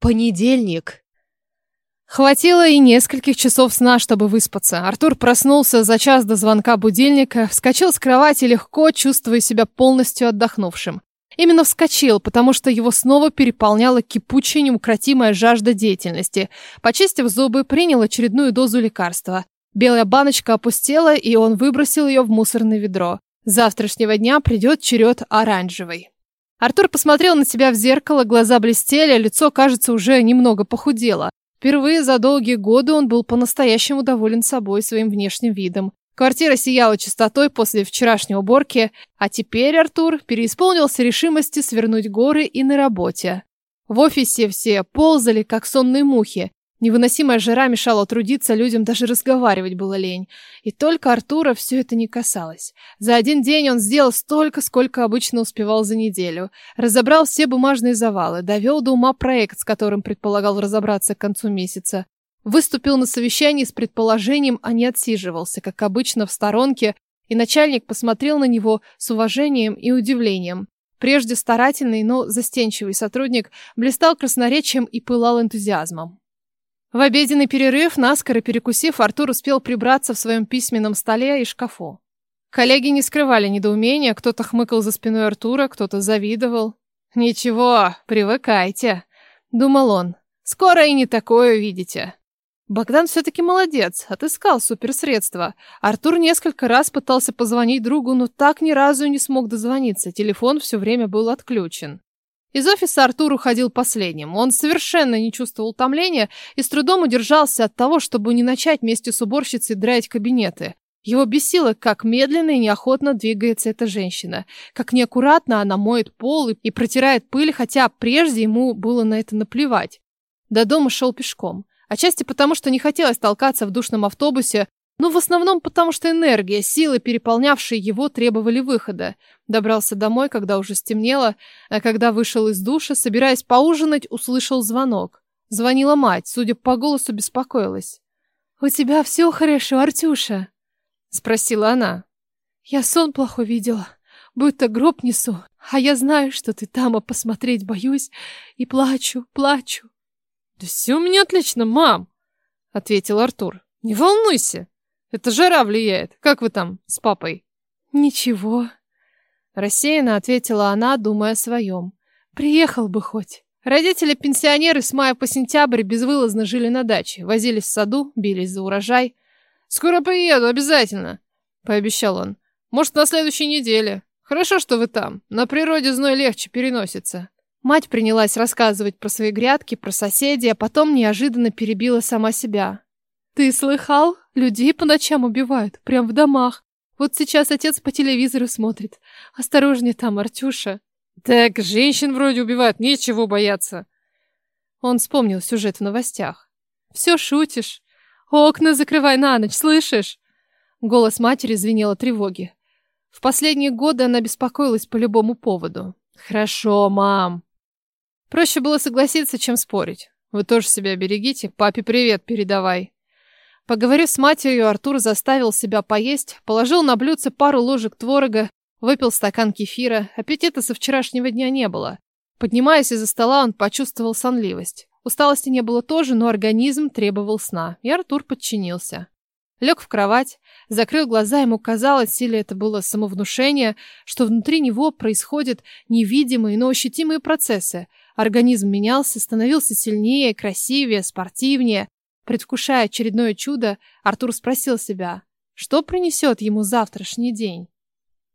Понедельник. Хватило и нескольких часов сна, чтобы выспаться. Артур проснулся за час до звонка будильника, вскочил с кровати легко, чувствуя себя полностью отдохнувшим. Именно вскочил, потому что его снова переполняла кипучая неукротимая жажда деятельности. Почистив зубы, принял очередную дозу лекарства. Белая баночка опустела, и он выбросил ее в мусорное ведро. С завтрашнего дня придет черед оранжевой. Артур посмотрел на себя в зеркало, глаза блестели, лицо, кажется, уже немного похудело. Впервые за долгие годы он был по-настоящему доволен собой, своим внешним видом. Квартира сияла чистотой после вчерашней уборки, а теперь Артур переисполнился решимости свернуть горы и на работе. В офисе все ползали, как сонные мухи, Невыносимая жара мешала трудиться, людям даже разговаривать было лень. И только Артура все это не касалось. За один день он сделал столько, сколько обычно успевал за неделю. Разобрал все бумажные завалы, довел до ума проект, с которым предполагал разобраться к концу месяца. Выступил на совещании с предположением, а не отсиживался, как обычно, в сторонке, и начальник посмотрел на него с уважением и удивлением. Прежде старательный, но застенчивый сотрудник блистал красноречием и пылал энтузиазмом. В обеденный перерыв, наскоро перекусив, Артур успел прибраться в своем письменном столе и шкафу. Коллеги не скрывали недоумения, кто-то хмыкал за спиной Артура, кто-то завидовал. «Ничего, привыкайте», — думал он. «Скоро и не такое увидите». Богдан все-таки молодец, отыскал суперсредства. Артур несколько раз пытался позвонить другу, но так ни разу не смог дозвониться, телефон все время был отключен. Из офиса Артур уходил последним. Он совершенно не чувствовал утомления и с трудом удержался от того, чтобы не начать вместе с уборщицей драить кабинеты. Его бесило, как медленно и неохотно двигается эта женщина, как неаккуратно она моет пол и протирает пыль, хотя прежде ему было на это наплевать. До дома шел пешком. Отчасти потому, что не хотелось толкаться в душном автобусе, но в основном потому, что энергия, силы, переполнявшие его, требовали выхода. Добрался домой, когда уже стемнело, а когда вышел из душа, собираясь поужинать, услышал звонок. Звонила мать, судя по голосу, беспокоилась. «У тебя все хорошо, Артюша?» — спросила она. «Я сон плохо видела, будто гроб несу, а я знаю, что ты там, а посмотреть боюсь, и плачу, плачу». «Да все у меня отлично, мам!» — ответил Артур. «Не волнуйся!» Это жара влияет. Как вы там с папой? Ничего. Рассеянно ответила она, думая о своем. Приехал бы хоть. Родители-пенсионеры с мая по сентябрь безвылазно жили на даче, возились в саду, бились за урожай. «Скоро приеду, обязательно», — пообещал он. «Может, на следующей неделе. Хорошо, что вы там. На природе зной легче переносится». Мать принялась рассказывать про свои грядки, про соседей, а потом неожиданно перебила сама себя. Ты слыхал? Людей по ночам убивают, прям в домах. Вот сейчас отец по телевизору смотрит. Осторожнее там, Артюша. Так, женщин вроде убивают, нечего бояться. Он вспомнил сюжет в новостях. Все шутишь. Окна закрывай на ночь, слышишь? Голос матери звенел от тревоги. В последние годы она беспокоилась по любому поводу. Хорошо, мам. Проще было согласиться, чем спорить. Вы тоже себя берегите, папе привет передавай. Поговорив с матерью, Артур заставил себя поесть, положил на блюдце пару ложек творога, выпил стакан кефира. Аппетита со вчерашнего дня не было. Поднимаясь из-за стола, он почувствовал сонливость. Усталости не было тоже, но организм требовал сна, и Артур подчинился. Лег в кровать, закрыл глаза, ему казалось, или это было самовнушение, что внутри него происходят невидимые, но ощутимые процессы. Организм менялся, становился сильнее, красивее, спортивнее. Предвкушая очередное чудо, Артур спросил себя, что принесет ему завтрашний день.